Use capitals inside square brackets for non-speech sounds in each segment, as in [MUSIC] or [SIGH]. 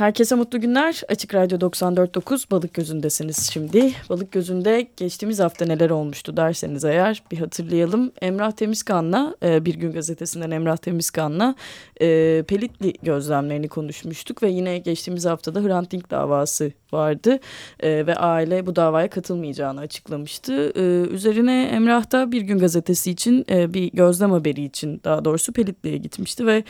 Herkese mutlu günler. Açık Radyo 94.9 Balık Gözü'ndesiniz şimdi. Balık Gözü'nde geçtiğimiz hafta neler olmuştu derseniz eğer bir hatırlayalım. Emrah Temizkan'la e, Bir Gün Gazetesi'nden Emrah Temizkan'la e, Pelitli gözlemlerini konuşmuştuk. Ve yine geçtiğimiz haftada Hrant Dink davası vardı. E, ve aile bu davaya katılmayacağını açıklamıştı. Üzerine Emrah da Bir Gün Gazetesi için bir gözlem haberi için daha doğrusu Pelitli'ye gitmişti. Ve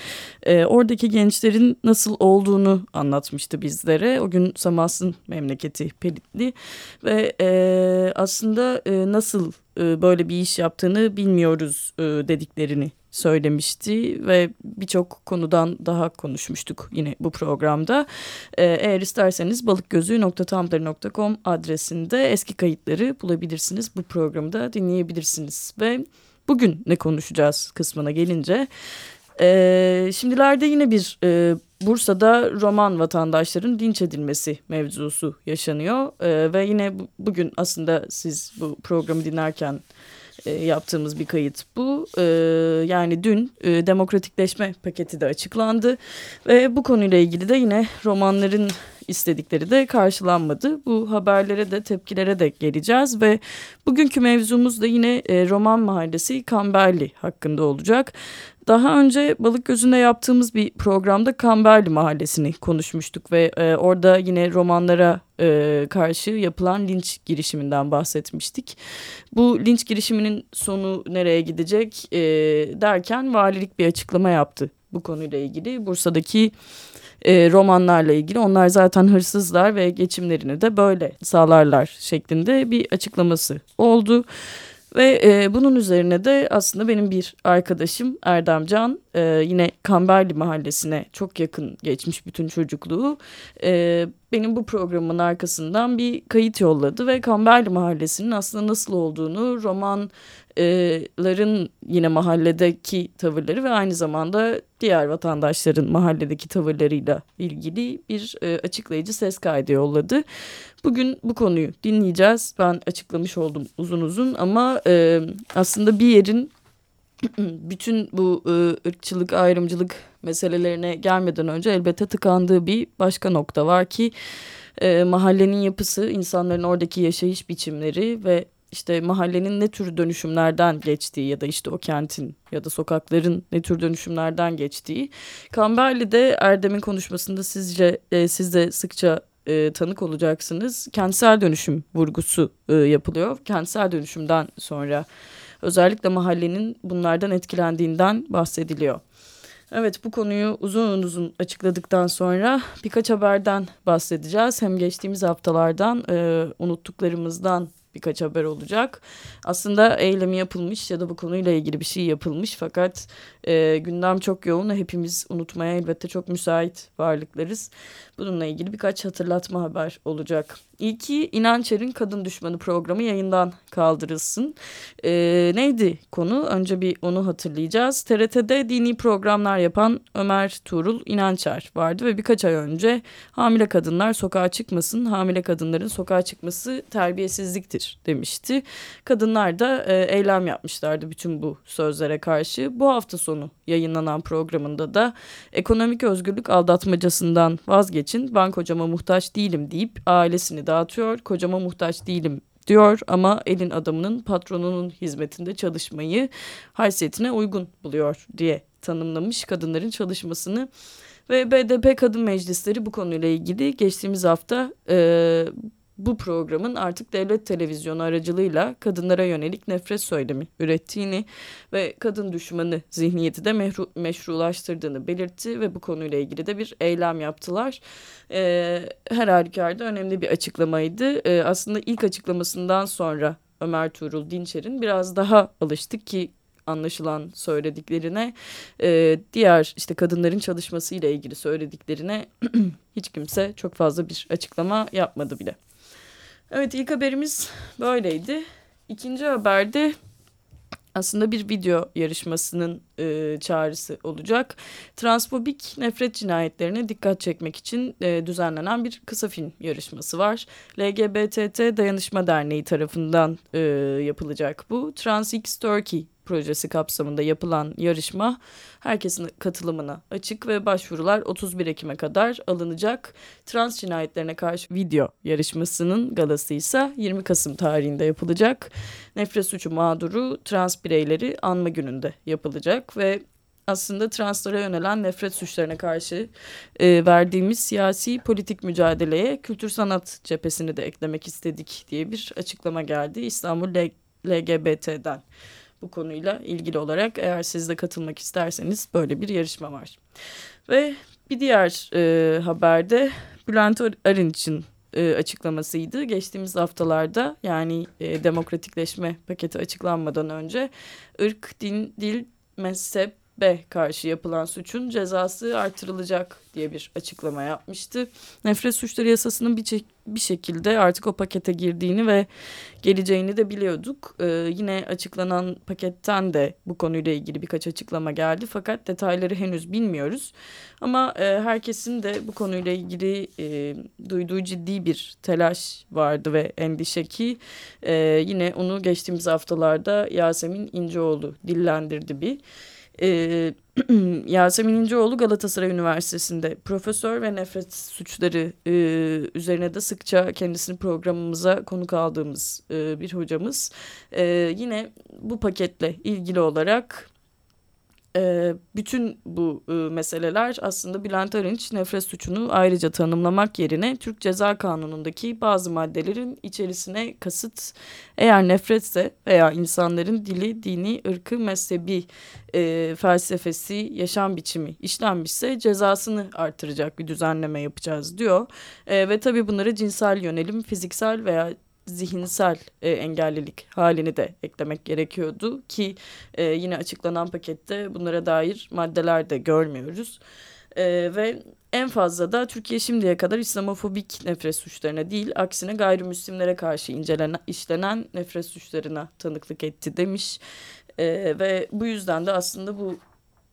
oradaki gençlerin nasıl olduğunu anlattı anlatmıştı bizlere. O gün Samas'ın memleketi Pelitli ve e, aslında e, nasıl e, böyle bir iş yaptığını bilmiyoruz e, dediklerini söylemişti ve birçok konudan daha konuşmuştuk yine bu programda. Ee, eğer isterseniz balıkgözü.tumblr.com adresinde eski kayıtları bulabilirsiniz. Bu programı da dinleyebilirsiniz ve bugün ne konuşacağız kısmına gelince e, şimdilerde yine bir e, Bursa'da Roman vatandaşların linç edilmesi mevzusu yaşanıyor. E, ve yine bu, bugün aslında siz bu programı dinlerken e, yaptığımız bir kayıt bu. E, yani dün e, demokratikleşme paketi de açıklandı. Ve bu konuyla ilgili de yine romanların istedikleri de karşılanmadı. Bu haberlere de tepkilere de geleceğiz ve bugünkü mevzumuz da yine e, Roman Mahallesi Kamberli hakkında olacak. Daha önce Balık Gözü'nde yaptığımız bir programda Kamberli Mahallesi'ni konuşmuştuk ve e, orada yine romanlara e, karşı yapılan linç girişiminden bahsetmiştik. Bu linç girişiminin sonu nereye gidecek e, derken valilik bir açıklama yaptı bu konuyla ilgili. Bursa'daki e, romanlarla ilgili onlar zaten hırsızlar ve geçimlerini de böyle sağlarlar şeklinde bir açıklaması oldu. Ve e, bunun üzerine de aslında benim bir arkadaşım Erdem Can e, yine Kamberli mahallesine çok yakın geçmiş bütün çocukluğu. E, benim bu programın arkasından bir kayıt yolladı ve Kamberli mahallesinin aslında nasıl olduğunu romanların yine mahalledeki tavırları ve aynı zamanda diğer vatandaşların mahalledeki tavırlarıyla ilgili bir açıklayıcı ses kaydı yolladı. Bugün bu konuyu dinleyeceğiz. Ben açıklamış oldum uzun uzun ama aslında bir yerin [CLEARS THROAT] bütün bu ırkçılık, ayrımcılık meselelerine gelmeden önce elbette tıkandığı bir başka nokta var ki e, mahallenin yapısı, insanların oradaki yaşayış biçimleri ve işte mahallenin ne tür dönüşümlerden geçtiği ya da işte o kentin ya da sokakların ne tür dönüşümlerden geçtiği. Kamberli'de Erdem'in konuşmasında sizce e, siz de sıkça e, tanık olacaksınız. Kentsel dönüşüm vurgusu e, yapılıyor. Kentsel dönüşümden sonra özellikle mahallenin bunlardan etkilendiğinden bahsediliyor. Evet bu konuyu uzun uzun açıkladıktan sonra birkaç haberden bahsedeceğiz. Hem geçtiğimiz haftalardan e, unuttuklarımızdan birkaç haber olacak. Aslında eylemi yapılmış ya da bu konuyla ilgili bir şey yapılmış fakat e, gündem çok yoğun. Hepimiz unutmaya elbette çok müsait varlıklarız. Bununla ilgili birkaç hatırlatma haber olacak. İlki İnançer'in Kadın Düşmanı programı yayından kaldırılsın. Ee, neydi konu? Önce bir onu hatırlayacağız. TRT'de dini programlar yapan Ömer Tuğrul İnançer vardı ve birkaç ay önce hamile kadınlar sokağa çıkmasın, hamile kadınların sokağa çıkması terbiyesizliktir demişti. Kadınlar da e, eylem yapmışlardı bütün bu sözlere karşı. Bu hafta sonu yayınlanan programında da ekonomik özgürlük aldatmacasından vazgeçin, ben kocama muhtaç değilim deyip ailesini dağıtıyor. Kocama muhtaç değilim diyor ama elin adamının patronunun hizmetinde çalışmayı haysiyetine uygun buluyor diye tanımlamış kadınların çalışmasını. Ve BDP Kadın Meclisleri bu konuyla ilgili geçtiğimiz hafta e, bu programın artık devlet televizyonu aracılığıyla kadınlara yönelik nefret söylemi ürettiğini ve kadın düşmanı zihniyeti de meşrulaştırdığını belirtti ve bu konuyla ilgili de bir eylem yaptılar. Ee, her halükarda önemli bir açıklamaydı. Ee, aslında ilk açıklamasından sonra Ömer Tuğrul Dinçer'in biraz daha alıştık ki anlaşılan söylediklerine e, diğer işte kadınların çalışması ile ilgili söylediklerine [CLEARS THROAT] hiç kimse çok fazla bir açıklama yapmadı bile. Evet ilk haberimiz böyleydi. İkinci haberde aslında bir video yarışmasının e, çağrısı olacak. Transfobik nefret cinayetlerine dikkat çekmek için e, düzenlenen bir kısa film yarışması var. LGBTT Dayanışma Derneği tarafından e, yapılacak bu. TransX Turkey projesi kapsamında yapılan yarışma herkesin katılımına açık ve başvurular 31 Ekim'e kadar alınacak. Trans cinayetlerine karşı video yarışmasının galası ise 20 Kasım tarihinde yapılacak. Nefret suçu mağduru trans bireyleri anma gününde yapılacak ve aslında translara yönelen nefret suçlarına karşı e, verdiğimiz siyasi politik mücadeleye kültür sanat cephesini de eklemek istedik diye bir açıklama geldi İstanbul L LGBT'den bu konuyla ilgili olarak eğer siz de katılmak isterseniz böyle bir yarışma var. Ve bir diğer e, haberde Bülent Arınç'ın e, açıklamasıydı. Geçtiğimiz haftalarda yani e, demokratikleşme paketi açıklanmadan önce ırk, din, dil, mezhep, B karşı yapılan suçun cezası artırılacak diye bir açıklama yapmıştı. Nefret suçları yasasının bir, bir şekilde artık o pakete girdiğini ve geleceğini de biliyorduk. Ee, yine açıklanan paketten de bu konuyla ilgili birkaç açıklama geldi fakat detayları henüz bilmiyoruz. Ama e, herkesin de bu konuyla ilgili e, duyduğu ciddi bir telaş vardı ve endişe ki e, yine onu geçtiğimiz haftalarda Yasemin İnceoğlu dillendirdi bir. Ee, [CLEARS THROAT] Yasemin İnceoğlu Galatasaray Üniversitesi'nde profesör ve nefret suçları e, üzerine de sıkça kendisini programımıza konuk aldığımız e, bir hocamız. E, yine bu paketle ilgili olarak e, bütün bu e, meseleler aslında Bülent Arınç nefret suçunu ayrıca tanımlamak yerine Türk Ceza Kanunu'ndaki bazı maddelerin içerisine kasıt eğer nefretse veya insanların dili, dini, ırkı, mezhebi, e, felsefesi, yaşam biçimi işlenmişse cezasını artıracak bir düzenleme yapacağız diyor. E, ve tabii bunları cinsel yönelim, fiziksel veya zihinsel e, engellilik halini de eklemek gerekiyordu ki e, yine açıklanan pakette bunlara dair maddeler de görmüyoruz. E, ve en fazla da Türkiye şimdiye kadar İslamofobik nefret suçlarına değil aksine gayrimüslimlere karşı incelenen, işlenen nefret suçlarına tanıklık etti demiş. E, ve bu yüzden de aslında bu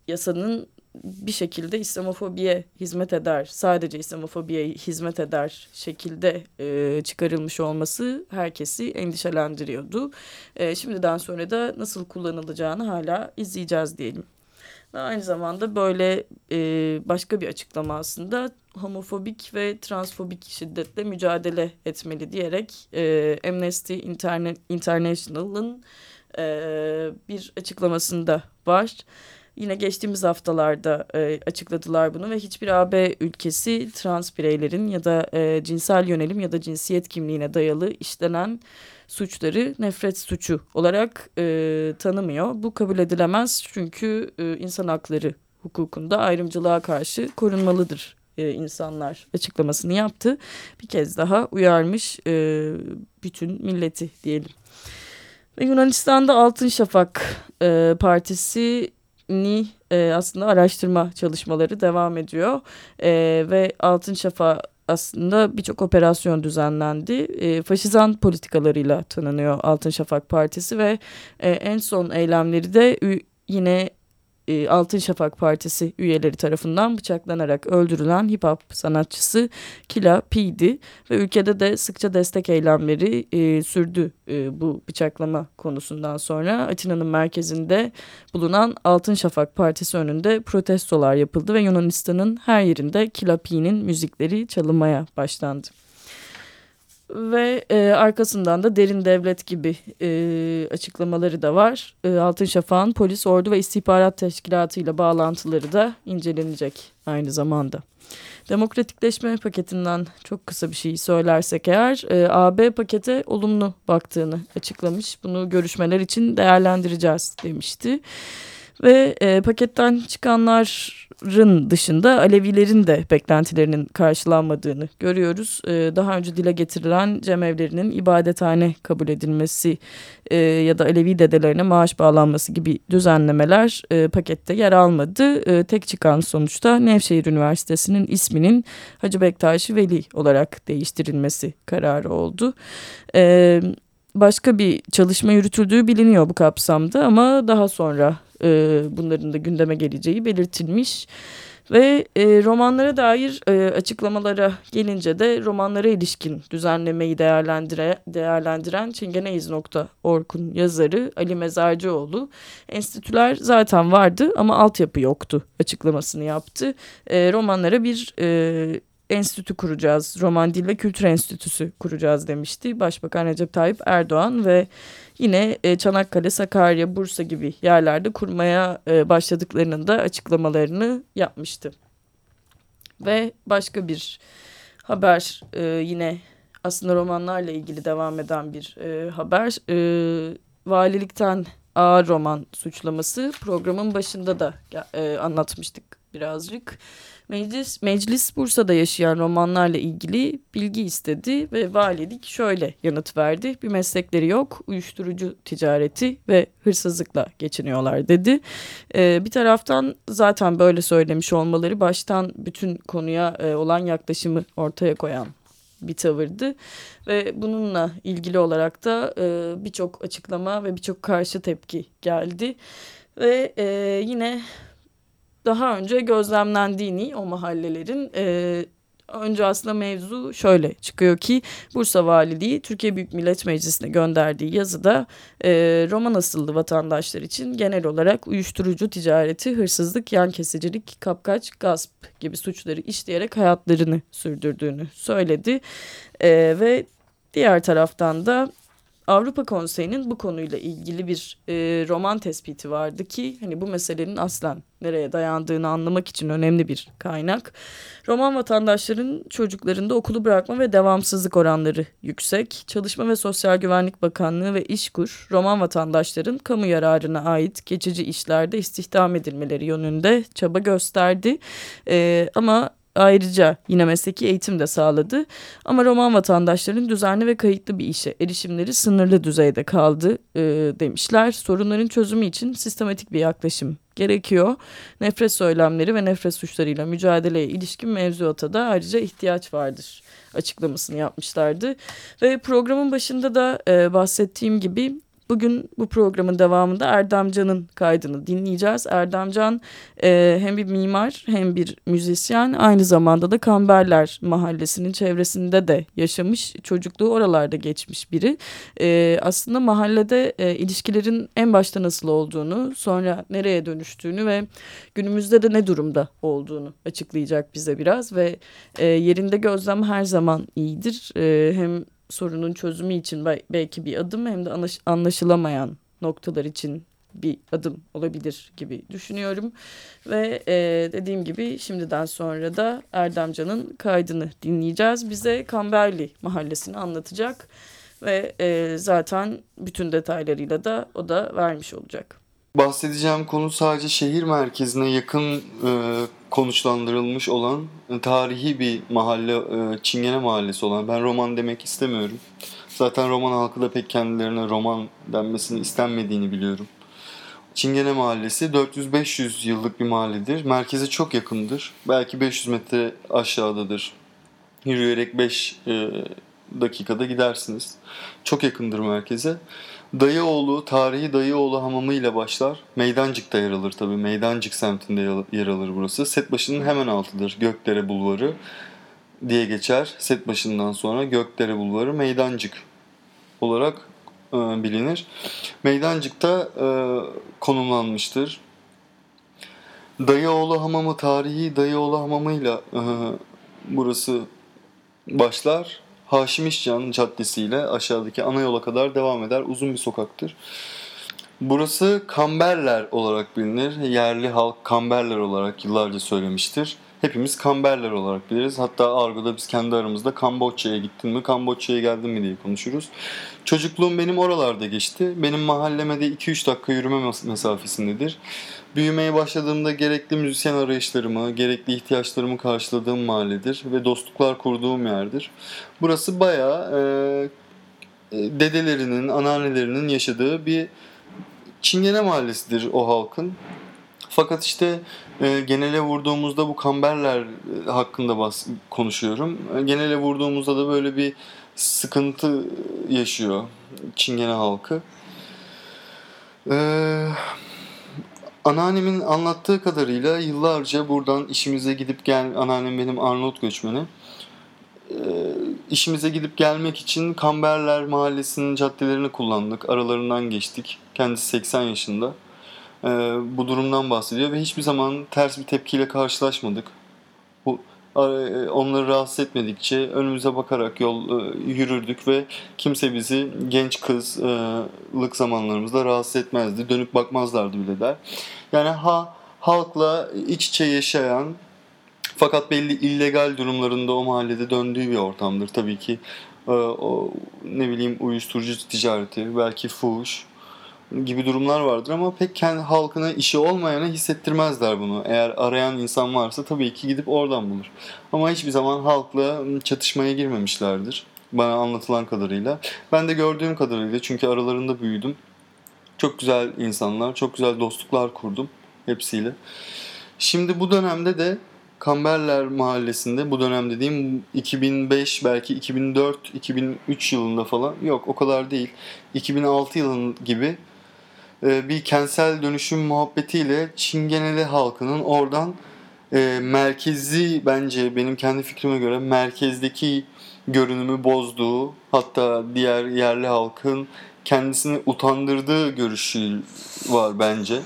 yasanın bir şekilde İslamofobiye hizmet eder, sadece İslamofobiye hizmet eder şekilde e, çıkarılmış olması herkesi endişelendiriyordu. E, şimdiden sonra da nasıl kullanılacağını hala izleyeceğiz diyelim. Ve aynı zamanda böyle e, başka bir açıklama aslında homofobik ve transfobik şiddetle mücadele etmeli diyerek e, Amnesty International'ın e, bir açıklamasında var. Yine geçtiğimiz haftalarda e, açıkladılar bunu ve hiçbir AB ülkesi trans bireylerin ya da e, cinsel yönelim ya da cinsiyet kimliğine dayalı işlenen suçları nefret suçu olarak e, tanımıyor. Bu kabul edilemez çünkü e, insan hakları hukukunda ayrımcılığa karşı korunmalıdır e, insanlar açıklamasını yaptı. Bir kez daha uyarmış e, bütün milleti diyelim. Ve Yunanistan'da Altın Şafak e, Partisi ni e, aslında araştırma çalışmaları devam ediyor e, ve Altın Şafa aslında birçok operasyon düzenlendi. E, faşizan politikalarıyla tanınıyor Altın Şafak Partisi ve e, en son eylemleri de yine e, Altın Şafak Partisi üyeleri tarafından bıçaklanarak öldürülen hip hop sanatçısı Kila P'di ve ülkede de sıkça destek eylemleri e, sürdü e, bu bıçaklama konusundan sonra. Atina'nın merkezinde bulunan Altın Şafak Partisi önünde protestolar yapıldı ve Yunanistan'ın her yerinde Kila P'nin müzikleri çalınmaya başlandı ve e, arkasından da derin devlet gibi e, açıklamaları da var. E, Altın Şafak'ın polis, ordu ve istihbarat teşkilatı ile bağlantıları da incelenecek aynı zamanda. Demokratikleşme paketinden çok kısa bir şey söylersek eğer e, AB pakete olumlu baktığını açıklamış. Bunu görüşmeler için değerlendireceğiz demişti. Ve e, paketten çıkanların dışında Alevilerin de beklentilerinin karşılanmadığını görüyoruz. E, daha önce dile getirilen cemevlerinin ibadethane kabul edilmesi e, ya da Alevi dedelerine maaş bağlanması gibi düzenlemeler e, pakette yer almadı. E, tek çıkan sonuçta Nevşehir Üniversitesi'nin isminin Hacı Bektaşi Veli olarak değiştirilmesi kararı oldu. Evet başka bir çalışma yürütüldüğü biliniyor bu kapsamda ama daha sonra e, bunların da gündeme geleceği belirtilmiş. Ve e, romanlara dair e, açıklamalara gelince de romanlara ilişkin düzenlemeyi değerlendire, değerlendiren çingeneyiz.org'un yazarı Ali Mezarcıoğlu enstitüler zaten vardı ama altyapı yoktu açıklamasını yaptı. E, romanlara bir e, enstitü kuracağız, Roman Dil ve Kültür Enstitüsü kuracağız demişti Başbakan Recep Tayyip Erdoğan ve yine e, Çanakkale, Sakarya, Bursa gibi yerlerde kurmaya e, başladıklarının da açıklamalarını yapmıştı. Ve başka bir haber e, yine aslında romanlarla ilgili devam eden bir e, haber. E, valilikten ağır roman suçlaması programın başında da e, anlatmıştık birazcık. Meclis, meclis Bursa'da yaşayan romanlarla ilgili bilgi istedi ve valilik şöyle yanıt verdi. Bir meslekleri yok, uyuşturucu ticareti ve hırsızlıkla geçiniyorlar dedi. Ee, bir taraftan zaten böyle söylemiş olmaları baştan bütün konuya e, olan yaklaşımı ortaya koyan bir tavırdı ve bununla ilgili olarak da e, birçok açıklama ve birçok karşı tepki geldi ve e, yine daha önce gözlemlendiğini o mahallelerin e, önce aslında mevzu şöyle çıkıyor ki Bursa Valiliği Türkiye Büyük Millet Meclisi'ne gönderdiği yazıda e, Roman asıllı vatandaşlar için genel olarak uyuşturucu ticareti, hırsızlık, yan kesicilik, kapkaç, gasp gibi suçları işleyerek hayatlarını sürdürdüğünü söyledi. E, ve diğer taraftan da Avrupa Konseyi'nin bu konuyla ilgili bir e, roman tespiti vardı ki hani bu meselenin aslen nereye dayandığını anlamak için önemli bir kaynak. Roman vatandaşların çocuklarında okulu bırakma ve devamsızlık oranları yüksek. Çalışma ve Sosyal Güvenlik Bakanlığı ve İşkur, Roman vatandaşların kamu yararına ait geçici işlerde istihdam edilmeleri yönünde çaba gösterdi. E, ama Ayrıca yine mesleki eğitim de sağladı. Ama Roman vatandaşların düzenli ve kayıtlı bir işe erişimleri sınırlı düzeyde kaldı e, demişler. Sorunların çözümü için sistematik bir yaklaşım gerekiyor. Nefret söylemleri ve nefret suçlarıyla mücadeleye ilişkin mevzuata da ayrıca ihtiyaç vardır açıklamasını yapmışlardı. Ve programın başında da e, bahsettiğim gibi Bugün bu programın devamında Erdemcan'ın kaydını dinleyeceğiz. Erdemcan e, hem bir mimar hem bir müzisyen aynı zamanda da Kamberler mahallesinin çevresinde de yaşamış çocukluğu oralarda geçmiş biri. E, aslında mahallede e, ilişkilerin en başta nasıl olduğunu sonra nereye dönüştüğünü ve günümüzde de ne durumda olduğunu açıklayacak bize biraz ve e, yerinde gözlem her zaman iyidir. E, hem sorunun çözümü için belki bir adım hem de anlaşılamayan noktalar için bir adım olabilir gibi düşünüyorum. Ve e, dediğim gibi şimdiden sonra da Erdemcan'ın kaydını dinleyeceğiz. Bize Kamberli mahallesini anlatacak ve e, zaten bütün detaylarıyla da o da vermiş olacak. Bahsedeceğim konu sadece şehir merkezine yakın e, konuşlandırılmış olan e, tarihi bir mahalle, e, Çingene Mahallesi olan. Ben roman demek istemiyorum. Zaten roman halkı da pek kendilerine roman denmesini istenmediğini biliyorum. Çingene Mahallesi 400-500 yıllık bir mahalledir. Merkeze çok yakındır. Belki 500 metre aşağıdadır. Yürüyerek 5 e, dakikada gidersiniz. Çok yakındır merkeze. Dayıoğlu, tarihi Dayıoğlu hamamı ile başlar. Meydancık'ta yer alır tabii. Meydancık semtinde yer alır burası. Setbaşı'nın hemen altıdır. Gökdere Bulvarı diye geçer. Setbaşı'ndan sonra Gökdere Bulvarı Meydancık olarak e, bilinir. Meydancık'ta e, konumlanmıştır. Dayıoğlu Hamamı tarihi Dayıoğlu Hamamı'yla e, burası başlar. Haşim İşcan Caddesi ile aşağıdaki ana yola kadar devam eder. Uzun bir sokaktır. Burası Kamberler olarak bilinir. Yerli halk Kamberler olarak yıllarca söylemiştir. Hepimiz Kamberler olarak biliriz. Hatta Argo'da biz kendi aramızda Kamboçya'ya gittin mi, Kamboçya'ya geldin mi diye konuşuruz. Çocukluğum benim oralarda geçti. Benim mahalleme de 2-3 dakika yürüme mesafesindedir. Büyümeye başladığımda gerekli müzisyen arayışlarımı, gerekli ihtiyaçlarımı karşıladığım mahalledir ve dostluklar kurduğum yerdir. Burası bayağı e, e, dedelerinin, anneannelerinin yaşadığı bir Çingene mahallesidir o halkın. Fakat işte e, genele vurduğumuzda bu kamberler e, hakkında bas konuşuyorum. E, genele vurduğumuzda da böyle bir sıkıntı yaşıyor Çingene halkı. Eee Anneannemin anlattığı kadarıyla yıllarca buradan işimize gidip gel anneannem benim Arnavut göçmeni. İşimize gidip gelmek için Kamberler Mahallesi'nin caddelerini kullandık. Aralarından geçtik. Kendisi 80 yaşında. Bu durumdan bahsediyor ve hiçbir zaman ters bir tepkiyle karşılaşmadık. Bu onları rahatsız etmedikçe önümüze bakarak yol e, yürürdük ve kimse bizi genç kızlık zamanlarımızda rahatsız etmezdi. Dönüp bakmazlardı bile der. Yani ha halkla iç içe yaşayan fakat belli illegal durumlarında o mahallede döndüğü bir ortamdır. Tabii ki e, o ne bileyim uyuşturucu ticareti, belki fuhuş gibi durumlar vardır ama pek kendi halkına işi olmayana hissettirmezler bunu. Eğer arayan insan varsa tabii ki gidip oradan bulur. Ama hiçbir zaman halkla çatışmaya girmemişlerdir. Bana anlatılan kadarıyla. Ben de gördüğüm kadarıyla çünkü aralarında büyüdüm. Çok güzel insanlar, çok güzel dostluklar kurdum hepsiyle. Şimdi bu dönemde de Kamberler Mahallesi'nde bu dönem dediğim 2005 belki 2004 2003 yılında falan yok o kadar değil 2006 yılın gibi e, bir kentsel dönüşüm muhabbetiyle Çingeneli halkının oradan e, merkezi bence benim kendi fikrime göre merkezdeki görünümü bozduğu hatta diğer yerli halkın kendisini utandırdığı görüşü var bence.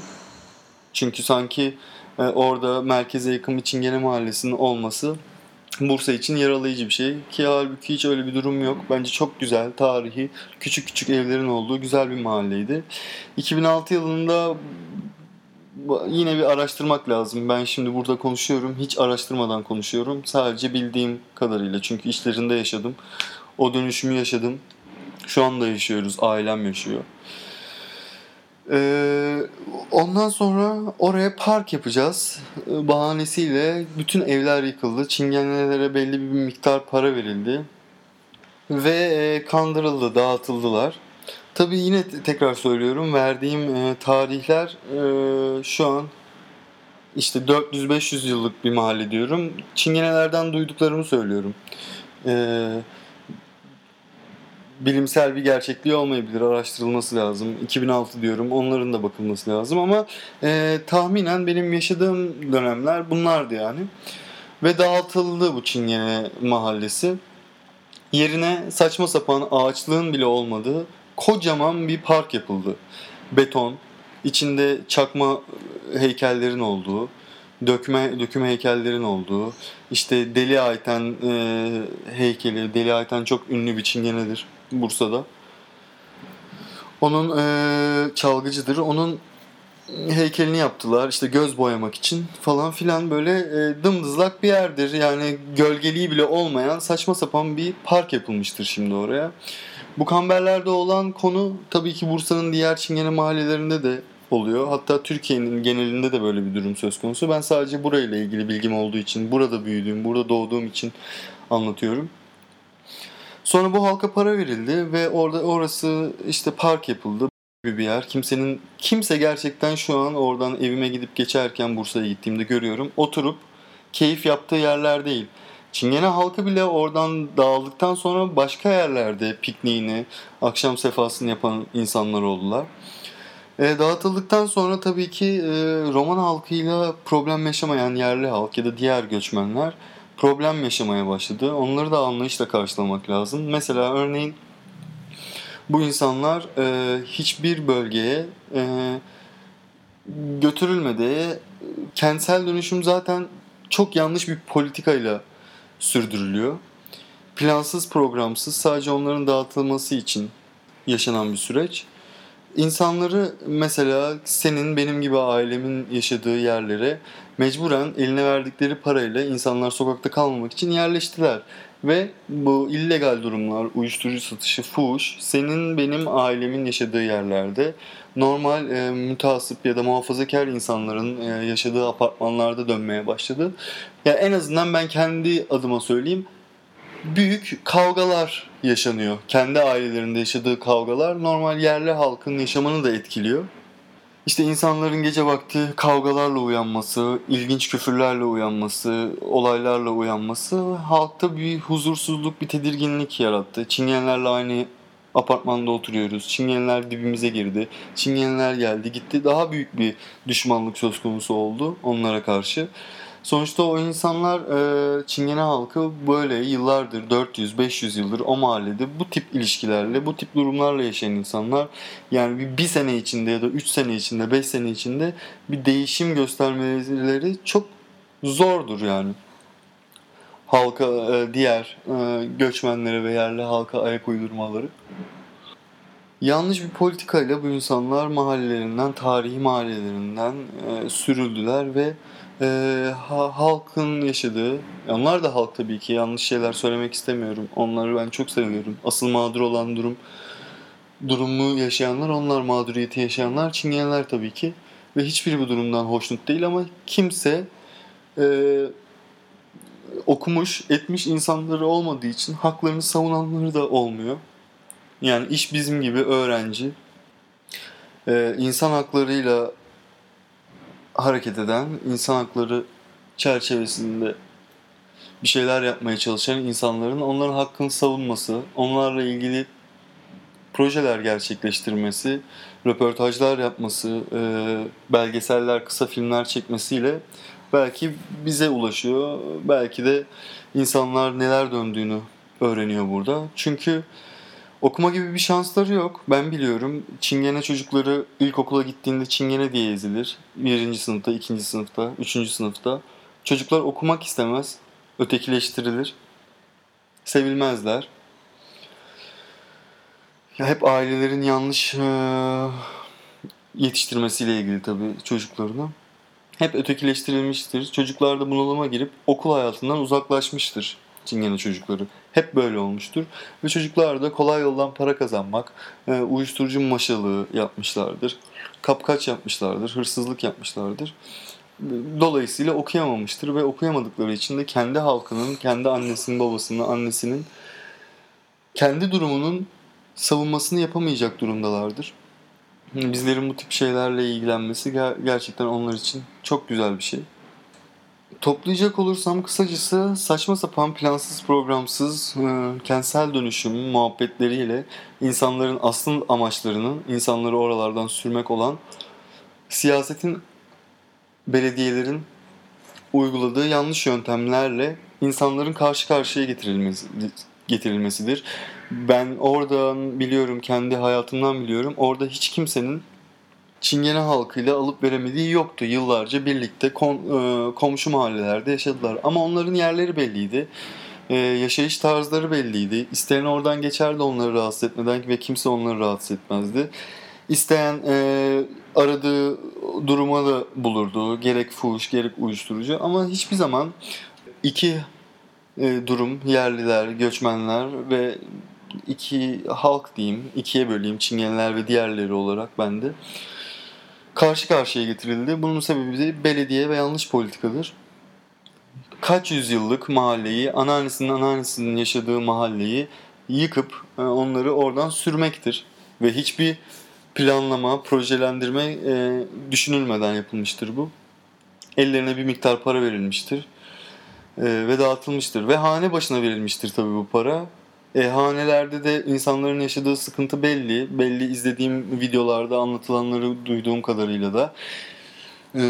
Çünkü sanki e, orada merkeze yakın bir Çingene Mahallesi'nin olması Bursa için yaralayıcı bir şey. Ki halbuki hiç öyle bir durum yok. Bence çok güzel, tarihi, küçük küçük evlerin olduğu güzel bir mahalleydi. 2006 yılında yine bir araştırmak lazım. Ben şimdi burada konuşuyorum. Hiç araştırmadan konuşuyorum. Sadece bildiğim kadarıyla. Çünkü işlerinde yaşadım. O dönüşümü yaşadım. Şu anda yaşıyoruz. Ailem yaşıyor. Ee, ondan sonra oraya park yapacağız. Ee, bahanesiyle bütün evler yıkıldı. Çingenelere belli bir miktar para verildi. Ve e, kandırıldı, dağıtıldılar. Tabii yine tekrar söylüyorum verdiğim e, tarihler e, şu an işte 400-500 yıllık bir mahalle diyorum. Çingenelerden duyduklarımı söylüyorum. Eee bilimsel bir gerçekliği olmayabilir. Araştırılması lazım. 2006 diyorum. Onların da bakılması lazım ama e, tahminen benim yaşadığım dönemler bunlardı yani. Ve dağıtıldı bu Çingene mahallesi. Yerine saçma sapan ağaçlığın bile olmadığı kocaman bir park yapıldı. Beton, içinde çakma heykellerin olduğu, dökme döküm heykellerin olduğu, işte Deli Ayten e, heykeli, Deli Ayten çok ünlü bir çingenedir Bursa'da. Onun e, çalgıcıdır. Onun heykelini yaptılar işte göz boyamak için falan filan böyle e, dımdızlak bir yerdir. Yani gölgeliği bile olmayan saçma sapan bir park yapılmıştır şimdi oraya. Bu kamberlerde olan konu tabii ki Bursa'nın diğer Çingene mahallelerinde de oluyor. Hatta Türkiye'nin genelinde de böyle bir durum söz konusu. Ben sadece burayla ilgili bilgim olduğu için, burada büyüdüğüm, burada doğduğum için anlatıyorum. Sonra bu halka para verildi ve orada orası işte park yapıldı gibi bir yer. Kimsenin kimse gerçekten şu an oradan evime gidip geçerken Bursa'ya gittiğimde görüyorum. Oturup keyif yaptığı yerler değil. Çingene halkı bile oradan dağıldıktan sonra başka yerlerde pikniğini, akşam sefasını yapan insanlar oldular. E, dağıtıldıktan sonra tabii ki e, Roman halkıyla problem yaşamayan yerli halk ya da diğer göçmenler problem yaşamaya başladı. Onları da anlayışla karşılamak lazım. Mesela örneğin bu insanlar e, hiçbir bölgeye e, götürülmedi. Kentsel dönüşüm zaten çok yanlış bir politikayla sürdürülüyor. Plansız programsız sadece onların dağıtılması için yaşanan bir süreç. İnsanları mesela senin benim gibi ailemin yaşadığı yerlere mecburen eline verdikleri parayla insanlar sokakta kalmamak için yerleştiler. Ve bu illegal durumlar, uyuşturucu satışı, fuhuş senin benim ailemin yaşadığı yerlerde normal e, mütasip ya da muhafazakar insanların e, yaşadığı apartmanlarda dönmeye başladı. Ya yani en azından ben kendi adıma söyleyeyim büyük kavgalar yaşanıyor. Kendi ailelerinde yaşadığı kavgalar normal yerli halkın yaşamını da etkiliyor. İşte insanların gece vakti kavgalarla uyanması, ilginç küfürlerle uyanması, olaylarla uyanması halkta bir huzursuzluk, bir tedirginlik yarattı. Çingenlerle aynı apartmanda oturuyoruz. Çingeneler dibimize girdi. Çingeneler geldi gitti. Daha büyük bir düşmanlık söz konusu oldu onlara karşı. Sonuçta o insanlar e, Çingene halkı böyle yıllardır 400-500 yıldır o mahallede bu tip ilişkilerle bu tip durumlarla yaşayan insanlar yani bir, bir sene içinde ya da 3 sene içinde 5 sene içinde bir değişim göstermeleri çok zordur yani. Halka e, diğer e, göçmenlere ve yerli halka ayak uydurmaları. Yanlış bir politikayla bu insanlar mahallelerinden, tarihi mahallelerinden e, sürüldüler ve e, ha, halkın yaşadığı, onlar da halk tabii ki yanlış şeyler söylemek istemiyorum. Onları ben çok seviyorum. Asıl mağdur olan durum durumu yaşayanlar, onlar mağduriyeti yaşayanlar Çingeneler tabii ki. Ve hiçbiri bu durumdan hoşnut değil ama kimse e, okumuş, etmiş insanları olmadığı için haklarını savunanları da olmuyor. Yani iş bizim gibi öğrenci, e, insan haklarıyla hareket eden, insan hakları çerçevesinde bir şeyler yapmaya çalışan insanların onların hakkını savunması, onlarla ilgili projeler gerçekleştirmesi, röportajlar yapması, e, belgeseller, kısa filmler çekmesiyle belki bize ulaşıyor. Belki de insanlar neler döndüğünü öğreniyor burada. Çünkü Okuma gibi bir şansları yok. Ben biliyorum. Çingene çocukları ilkokula gittiğinde Çingene diye ezilir. Birinci sınıfta, ikinci sınıfta, üçüncü sınıfta. Çocuklar okumak istemez. Ötekileştirilir. Sevilmezler. Ya hep ailelerin yanlış e, yetiştirmesiyle ilgili tabii çocuklarını. Hep ötekileştirilmiştir. Çocuklar da bunalıma girip okul hayatından uzaklaşmıştır. Çingene çocukları. Hep böyle olmuştur. Ve çocuklar da kolay yoldan para kazanmak, e, uyuşturucu maşalığı yapmışlardır. Kapkaç yapmışlardır, hırsızlık yapmışlardır. Dolayısıyla okuyamamıştır ve okuyamadıkları için de kendi halkının, kendi annesinin, babasının, annesinin kendi durumunun savunmasını yapamayacak durumdalardır. Bizlerin bu tip şeylerle ilgilenmesi gerçekten onlar için çok güzel bir şey. Toplayacak olursam kısacası saçma sapan plansız programsız e, kentsel dönüşüm muhabbetleriyle insanların asıl amaçlarının insanları oralardan sürmek olan siyasetin belediyelerin uyguladığı yanlış yöntemlerle insanların karşı karşıya getirilmesi, getirilmesidir. Ben oradan biliyorum, kendi hayatımdan biliyorum. Orada hiç kimsenin Çingene halkıyla alıp veremediği yoktu. Yıllarca birlikte kom, e, komşu mahallelerde yaşadılar. Ama onların yerleri belliydi. E, yaşayış tarzları belliydi. İsteyen oradan geçerdi onları rahatsız etmeden ve kimse onları rahatsız etmezdi. İsteyen e, aradığı duruma da bulurdu. Gerek fuhuş gerek uyuşturucu. Ama hiçbir zaman iki e, durum yerliler, göçmenler ve iki halk diyeyim, ikiye böleyim Çingeneler ve diğerleri olarak ben de karşı karşıya getirildi. Bunun sebebi de belediye ve yanlış politikadır. Kaç yüzyıllık mahalleyi, anneannesinin anneannesinin yaşadığı mahalleyi yıkıp e, onları oradan sürmektir. Ve hiçbir planlama, projelendirme e, düşünülmeden yapılmıştır bu. Ellerine bir miktar para verilmiştir e, ve dağıtılmıştır. Ve hane başına verilmiştir tabii bu para. E, hanelerde de insanların yaşadığı sıkıntı belli. Belli izlediğim videolarda anlatılanları duyduğum kadarıyla da. E,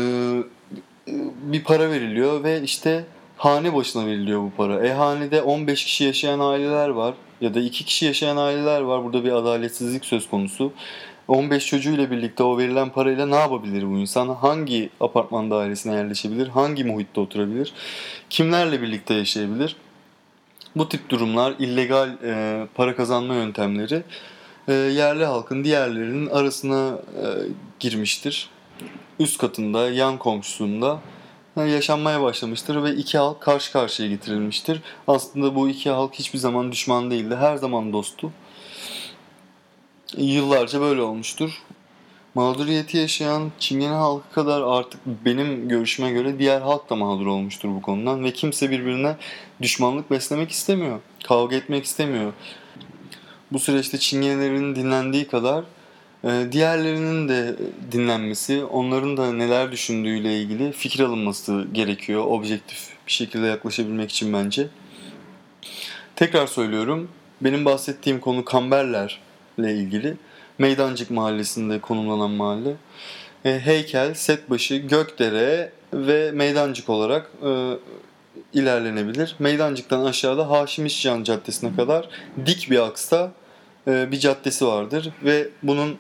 bir para veriliyor ve işte hane başına veriliyor bu para. E hanede 15 kişi yaşayan aileler var ya da 2 kişi yaşayan aileler var. Burada bir adaletsizlik söz konusu. 15 çocuğuyla birlikte o verilen parayla ne yapabilir bu insan? Hangi apartman dairesine yerleşebilir? Hangi muhitte oturabilir? Kimlerle birlikte yaşayabilir? Bu tip durumlar illegal e, para kazanma yöntemleri e, yerli halkın diğerlerinin arasına e, girmiştir. Üst katında, yan komşusunda e, yaşanmaya başlamıştır ve iki halk karşı karşıya getirilmiştir. Aslında bu iki halk hiçbir zaman düşman değildi. Her zaman dostu. Yıllarca böyle olmuştur mağduriyeti yaşayan Çingene halkı kadar artık benim görüşüme göre diğer halk da mağdur olmuştur bu konudan ve kimse birbirine düşmanlık beslemek istemiyor. Kavga etmek istemiyor. Bu süreçte Çingenelerin dinlendiği kadar e, diğerlerinin de dinlenmesi, onların da neler düşündüğüyle ilgili fikir alınması gerekiyor objektif bir şekilde yaklaşabilmek için bence. Tekrar söylüyorum, benim bahsettiğim konu kamberler ile ilgili. Meydancık Mahallesi'nde konumlanan mahalle. E, heykel, Setbaşı, Gökdere ve Meydancık olarak e, ilerlenebilir. Meydancık'tan aşağıda Haşim İşcan Caddesi'ne kadar dik bir aksta e, bir caddesi vardır ve bunun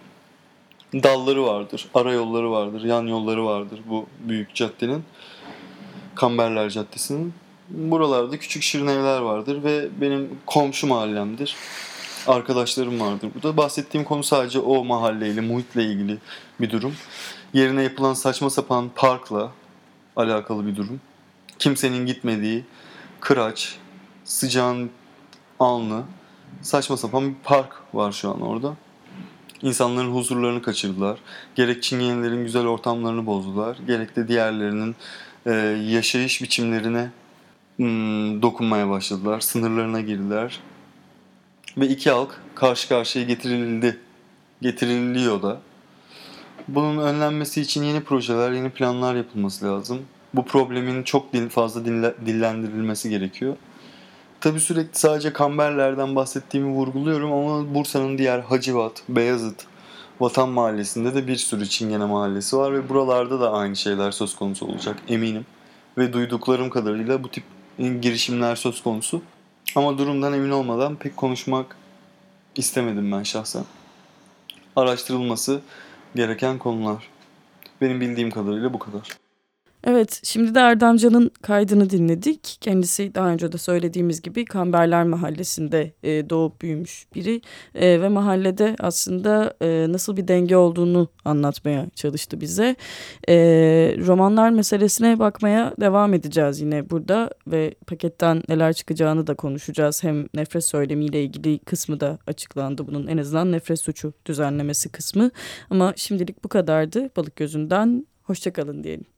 dalları vardır, ara yolları vardır, yan yolları vardır bu büyük caddenin. Kamberler Caddesi'nin. Buralarda küçük şirin evler vardır ve benim komşu mahallemdir. Arkadaşlarım vardır. Burada bahsettiğim konu sadece o mahalleyle, muhitle ilgili bir durum. Yerine yapılan saçma sapan parkla alakalı bir durum. Kimsenin gitmediği, kıraç, sıcağın alnı, saçma sapan bir park var şu an orada. İnsanların huzurlarını kaçırdılar. Gerek Çingenlerin güzel ortamlarını bozdular. Gerek de diğerlerinin e, yaşayış biçimlerine hmm, dokunmaya başladılar. Sınırlarına girdiler. Ve iki halk karşı karşıya getirildi. Getiriliyor da. Bunun önlenmesi için yeni projeler, yeni planlar yapılması lazım. Bu problemin çok fazla dille, dillendirilmesi gerekiyor. Tabi sürekli sadece kamberlerden bahsettiğimi vurguluyorum ama Bursa'nın diğer Hacivat, Beyazıt, Vatan Mahallesi'nde de bir sürü Çingene Mahallesi var ve buralarda da aynı şeyler söz konusu olacak eminim. Ve duyduklarım kadarıyla bu tip girişimler söz konusu. Ama durumdan emin olmadan pek konuşmak istemedim ben şahsen. Araştırılması gereken konular. Benim bildiğim kadarıyla bu kadar. Evet, şimdi de Erdemcan'ın kaydını dinledik. Kendisi daha önce de söylediğimiz gibi Kamberler Mahallesi'nde e, doğup büyümüş biri e, ve mahallede aslında e, nasıl bir denge olduğunu anlatmaya çalıştı bize. E, romanlar meselesine bakmaya devam edeceğiz yine burada ve paketten neler çıkacağını da konuşacağız. Hem nefret söylemiyle ilgili kısmı da açıklandı bunun en azından nefret suçu düzenlemesi kısmı. Ama şimdilik bu kadardı balık gözünden. Hoşçakalın diyelim.